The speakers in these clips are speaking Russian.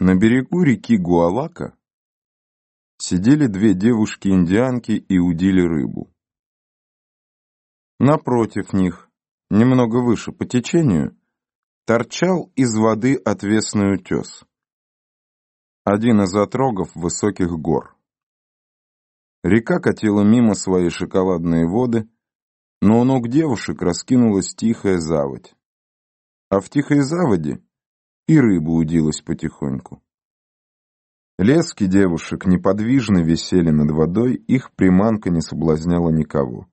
На берегу реки Гуалака сидели две девушки-индианки и удили рыбу. Напротив них, немного выше по течению, торчал из воды отвесный утес. Один из отрогов высоких гор. Река катила мимо свои шоколадные воды, но у ног девушек раскинулась тихая заводь. А в тихой заводе и рыба удилась потихоньку. Лески девушек неподвижно висели над водой, их приманка не соблазняла никого.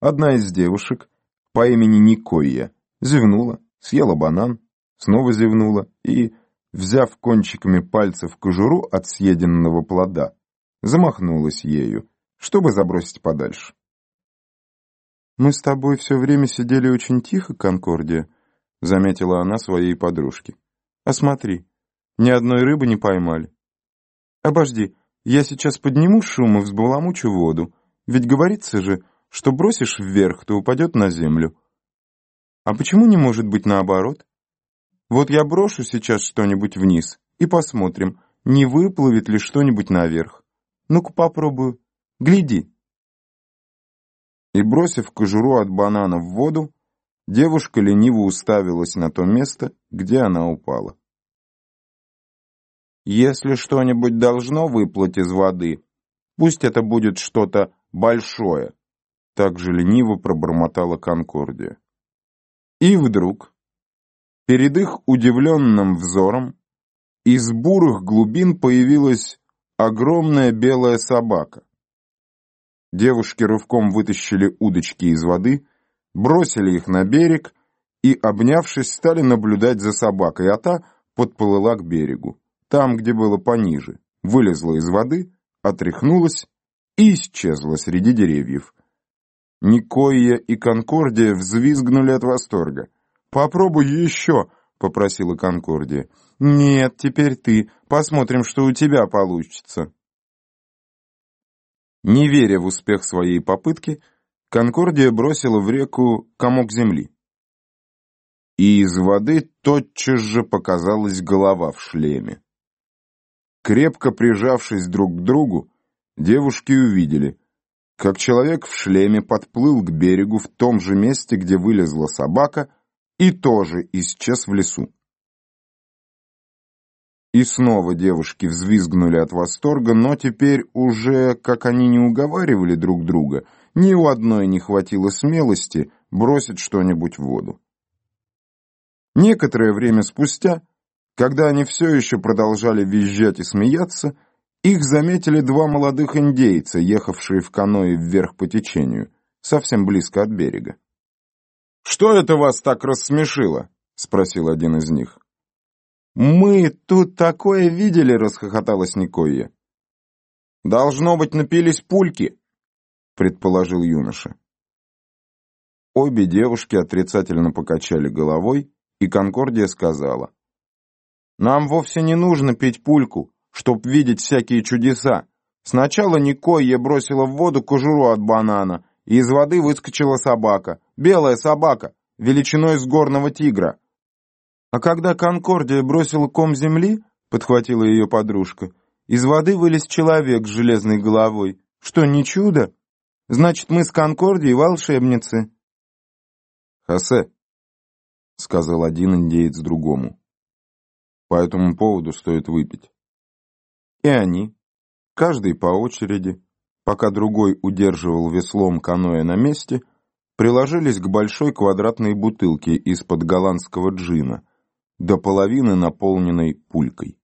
Одна из девушек, по имени Никойя, зевнула, съела банан, снова зевнула и, взяв кончиками пальцев кожуру от съеденного плода, замахнулась ею, чтобы забросить подальше. «Мы с тобой все время сидели очень тихо, Конкордия», — заметила она своей подружке. А смотри, ни одной рыбы не поймали. Обожди, я сейчас подниму шум и взбаламучу воду, ведь говорится же, что бросишь вверх, то упадет на землю. А почему не может быть наоборот? Вот я брошу сейчас что-нибудь вниз и посмотрим, не выплывет ли что-нибудь наверх. Ну-ка попробую. Гляди. И бросив кожуру от банана в воду, Девушка лениво уставилась на то место, где она упала. «Если что-нибудь должно выплыть из воды, пусть это будет что-то большое», так же лениво пробормотала Конкордия. И вдруг, перед их удивленным взором, из бурых глубин появилась огромная белая собака. Девушки рывком вытащили удочки из воды, бросили их на берег и, обнявшись, стали наблюдать за собакой, а та подплыла к берегу. Там, где было пониже, вылезла из воды, отряхнулась и исчезла среди деревьев. Никоя и Конкордия взвизгнули от восторга. «Попробуй еще!» — попросила Конкордия. «Нет, теперь ты. Посмотрим, что у тебя получится». Не веря в успех своей попытки, Конкордия бросила в реку комок земли. И из воды тотчас же показалась голова в шлеме. Крепко прижавшись друг к другу, девушки увидели, как человек в шлеме подплыл к берегу в том же месте, где вылезла собака, и тоже исчез в лесу. И снова девушки взвизгнули от восторга, но теперь уже, как они не уговаривали друг друга, ни у одной не хватило смелости бросить что-нибудь в воду. Некоторое время спустя, когда они все еще продолжали визжать и смеяться, их заметили два молодых индейца, ехавшие в каное вверх по течению, совсем близко от берега. «Что это вас так рассмешило?» — спросил один из них. «Мы тут такое видели!» — расхохоталась Никойя. «Должно быть, напились пульки!» — предположил юноша. Обе девушки отрицательно покачали головой, и Конкордия сказала. «Нам вовсе не нужно пить пульку, чтоб видеть всякие чудеса. Сначала Никойя бросила в воду кожуру от банана, и из воды выскочила собака, белая собака, величиной с горного тигра. А когда Конкордия бросила ком земли, подхватила ее подружка, из воды вылез человек с железной головой. Что, не чудо? Значит, мы с Конкордией волшебницы. Хосе, — сказал один индеец другому, — по этому поводу стоит выпить. И они, каждый по очереди, пока другой удерживал веслом каноэ на месте, приложились к большой квадратной бутылке из-под голландского джина, до половины наполненной пулькой.